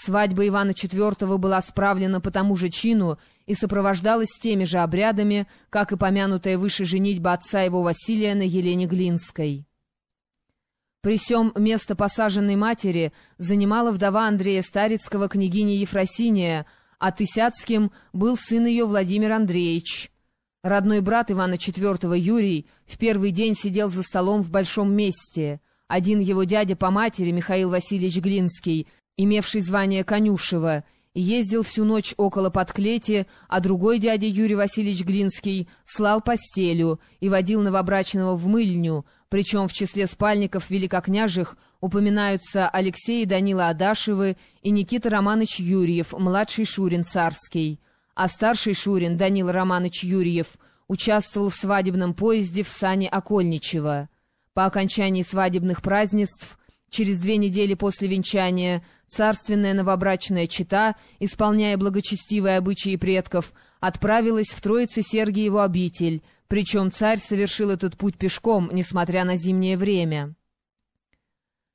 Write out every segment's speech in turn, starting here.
Свадьба Ивана IV была справлена по тому же чину и сопровождалась теми же обрядами, как и помянутая выше женитьба отца его Василия на Елене Глинской. При сём место посаженной матери занимала вдова Андрея Старицкого княгиня Ефросиния, а Тысяцким был сын ее Владимир Андреевич. Родной брат Ивана IV Юрий в первый день сидел за столом в большом месте. Один его дядя по матери, Михаил Васильевич Глинский, имевший звание Конюшева, ездил всю ночь около подклети, а другой дядя Юрий Васильевич Глинский слал постелю и водил новобрачного в мыльню, причем в числе спальников великокняжих упоминаются Алексей и Данила Адашевы и Никита Романович Юрьев, младший Шурин Царский. А старший Шурин, Данил Романович Юрьев, участвовал в свадебном поезде в сане Окольничева. По окончании свадебных празднеств Через две недели после венчания царственная новобрачная чета, исполняя благочестивые обычаи предков, отправилась в Троице-Сергиеву обитель, причем царь совершил этот путь пешком, несмотря на зимнее время.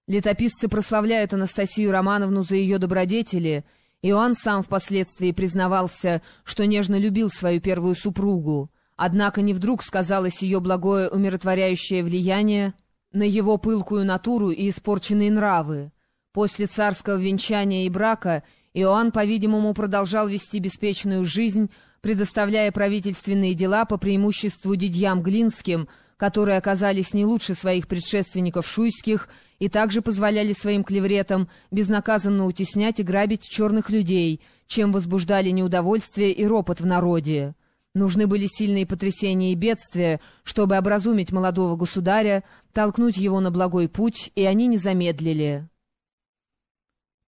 Летописцы прославляют Анастасию Романовну за ее добродетели, Иоанн сам впоследствии признавался, что нежно любил свою первую супругу. Однако не вдруг сказалось ее благое умиротворяющее влияние на его пылкую натуру и испорченные нравы. После царского венчания и брака Иоанн, по-видимому, продолжал вести беспечную жизнь, предоставляя правительственные дела по преимуществу дядьям Глинским, которые оказались не лучше своих предшественников шуйских и также позволяли своим клевретам безнаказанно утеснять и грабить черных людей, чем возбуждали неудовольствие и ропот в народе. Нужны были сильные потрясения и бедствия, чтобы образумить молодого государя, толкнуть его на благой путь, и они не замедлили.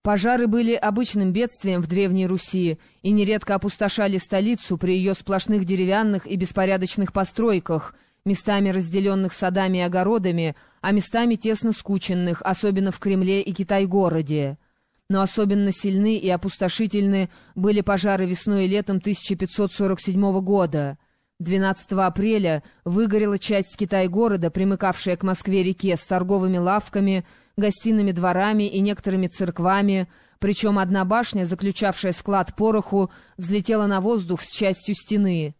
Пожары были обычным бедствием в Древней Руси и нередко опустошали столицу при ее сплошных деревянных и беспорядочных постройках, местами разделенных садами и огородами, а местами тесно скученных, особенно в Кремле и Китай-городе но особенно сильны и опустошительны были пожары весной и летом 1547 года. 12 апреля выгорела часть Китай-города, примыкавшая к Москве-реке с торговыми лавками, гостиными дворами и некоторыми церквами, причем одна башня, заключавшая склад пороху, взлетела на воздух с частью стены.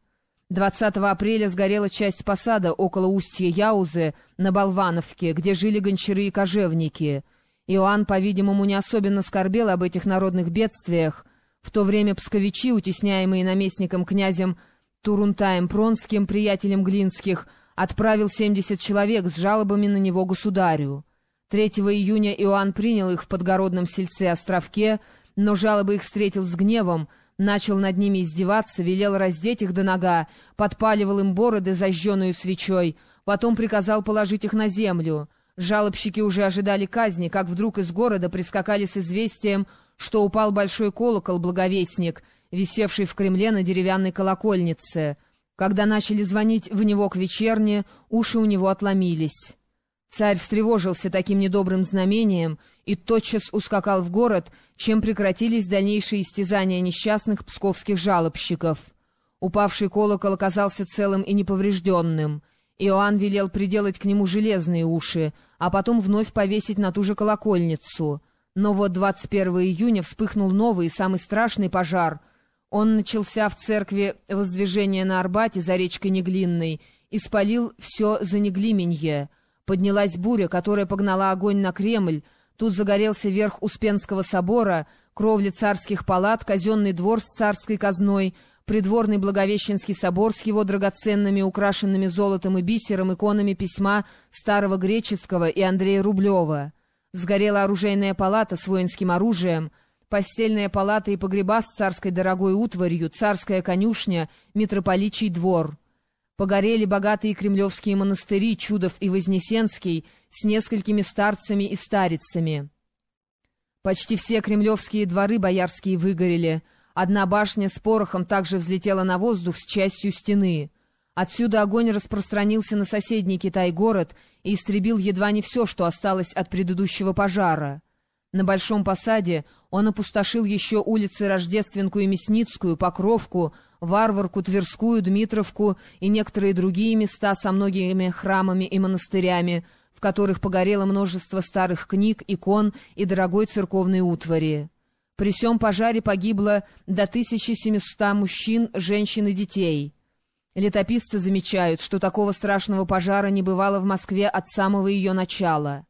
20 апреля сгорела часть посада около устья Яузы на Болвановке, где жили гончары и кожевники — Иоанн, по-видимому, не особенно скорбел об этих народных бедствиях. В то время псковичи, утесняемые наместником князем Турунтаем Пронским, приятелем Глинских, отправил 70 человек с жалобами на него государю. 3 июня Иоанн принял их в подгородном сельце Островке, но жалобы их встретил с гневом, начал над ними издеваться, велел раздеть их до нога, подпаливал им бороды, зажженную свечой, потом приказал положить их на землю — Жалобщики уже ожидали казни, как вдруг из города прискакали с известием, что упал большой колокол-благовестник, висевший в Кремле на деревянной колокольнице. Когда начали звонить в него к вечерне, уши у него отломились. Царь встревожился таким недобрым знамением и тотчас ускакал в город, чем прекратились дальнейшие истязания несчастных псковских жалобщиков. Упавший колокол оказался целым и неповрежденным — Иоанн велел приделать к нему железные уши, а потом вновь повесить на ту же колокольницу. Но вот 21 июня вспыхнул новый, самый страшный пожар. Он начался в церкви Воздвижения на Арбате за речкой Неглинной и спалил все за Неглименье. Поднялась буря, которая погнала огонь на Кремль, Тут загорелся верх Успенского собора, кровли царских палат, казенный двор с царской казной — придворный Благовещенский собор с его драгоценными, украшенными золотом и бисером иконами письма старого греческого и Андрея Рублева. Сгорела оружейная палата с воинским оружием, постельная палата и погреба с царской дорогой утварью, царская конюшня, митрополичий двор. Погорели богатые кремлевские монастыри, Чудов и Вознесенский, с несколькими старцами и старицами. Почти все кремлевские дворы боярские выгорели — Одна башня с порохом также взлетела на воздух с частью стены. Отсюда огонь распространился на соседний Китай-город и истребил едва не все, что осталось от предыдущего пожара. На Большом Посаде он опустошил еще улицы Рождественку и Мясницкую, Покровку, Варварку, Тверскую, Дмитровку и некоторые другие места со многими храмами и монастырями, в которых погорело множество старых книг, икон и дорогой церковной утвари. При всем пожаре погибло до 1700 мужчин, женщин и детей. Летописцы замечают, что такого страшного пожара не бывало в Москве от самого ее начала.